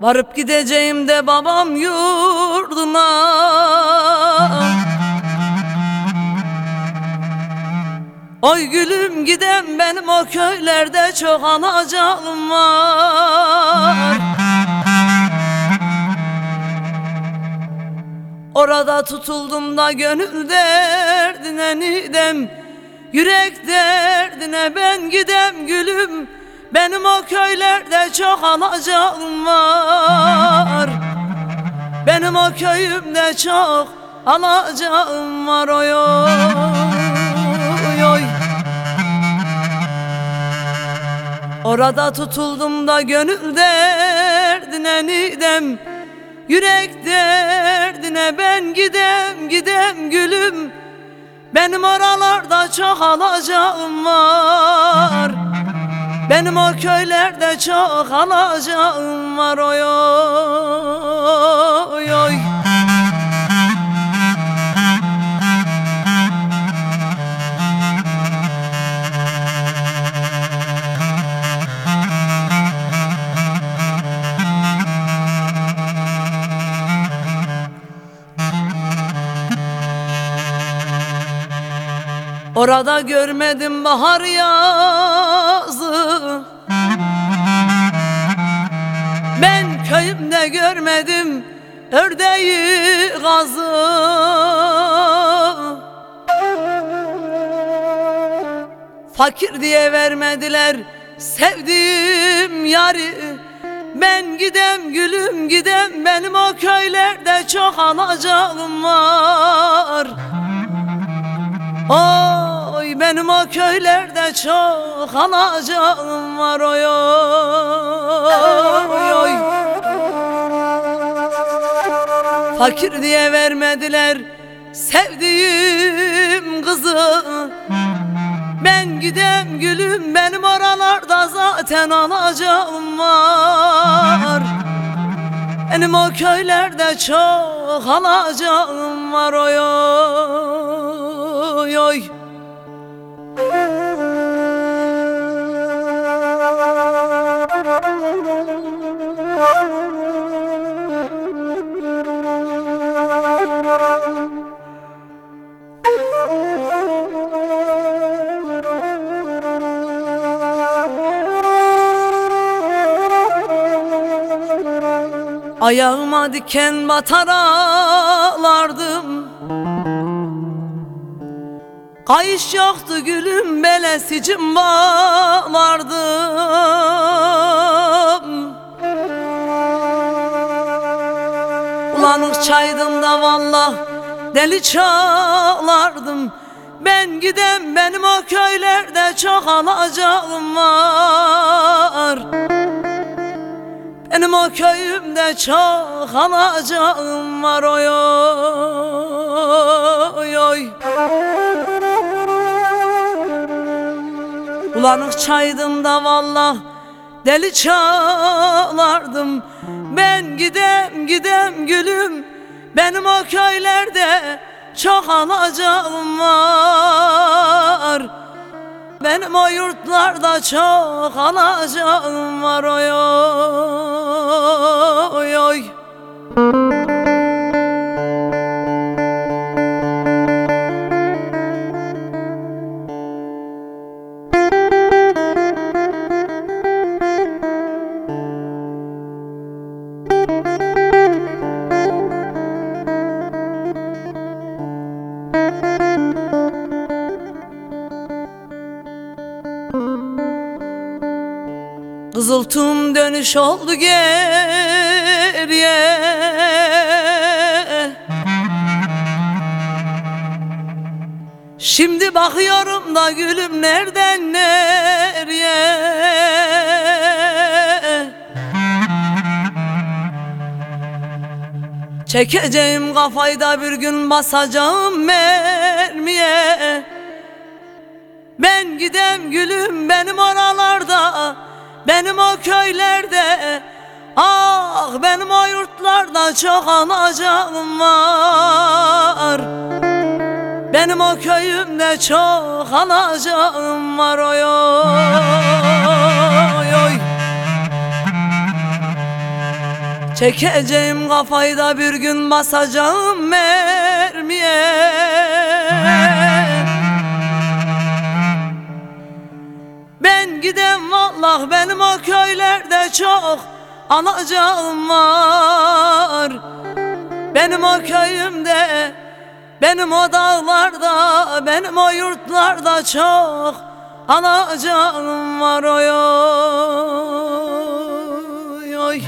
Varıp gideceğim de babam yurduna Oy gülüm gidem benim o köylerde çok alacağım var. Orada tutuldum da gönül derdine nidem Yürek derdine ben gidem gülüm. Benim o köylerde çok alacağım var. Benim o köyümde çok alacağım var oy oy. Orada tutuldum da gönül derdine nidem. Yürek derdine ben gidem gidem gülüm. Benim oralarda çok alacağım var. Benim o köylerde çok alacağım var. Oy oy oy Orada görmedim bahar yazı. Ben köyümde görmedim ördeği gazı. Fakir diye vermediler sevdiğim yarı Ben gidem gülüm gidem benim o köylerde çok alacağım var Oy benim o köylerde çok alacağım var oy oy oy. Fakir diye vermediler sevdiğim kızı. Ben gidem gülüm benim oralarda zaten alacağım var. Benim o köylerde çok alacağım var oy oy Ayağıma diken batar ağlardım. Kayış yoktu gülüm belesicim bağlardım. Ulanık çaydım da vallah deli çalardım Ben gidem benim o köylerde çok alacağım var benim o köyümde çok alacağım var oy oy oy. Ulanık çaydım da vallah deli çalardım. Ben gidem gidem gülüm. Benim o köylerde çok alacağım var. Benim o yurtlarda çok alacağım var oy oy Kızıltım dönüş oldu geriye. Şimdi bakıyorum da gülüm nereden nereye. Çekeceğim kafayı da bir gün basacağım mermiye. Ben gidem gülüm benim oralarda Benim o köylerde Ah benim o yurtlarda çok anacağım var. Benim o köyümde çok anacağım var oy oy oy. Çekeceğim kafayı da bir gün basacağım mermiye Allah benim o köylerde çok anacağım var. Benim o köyümde, benim o dağlarda, benim o yurtlarda çok anacağım var. Oy oy oy.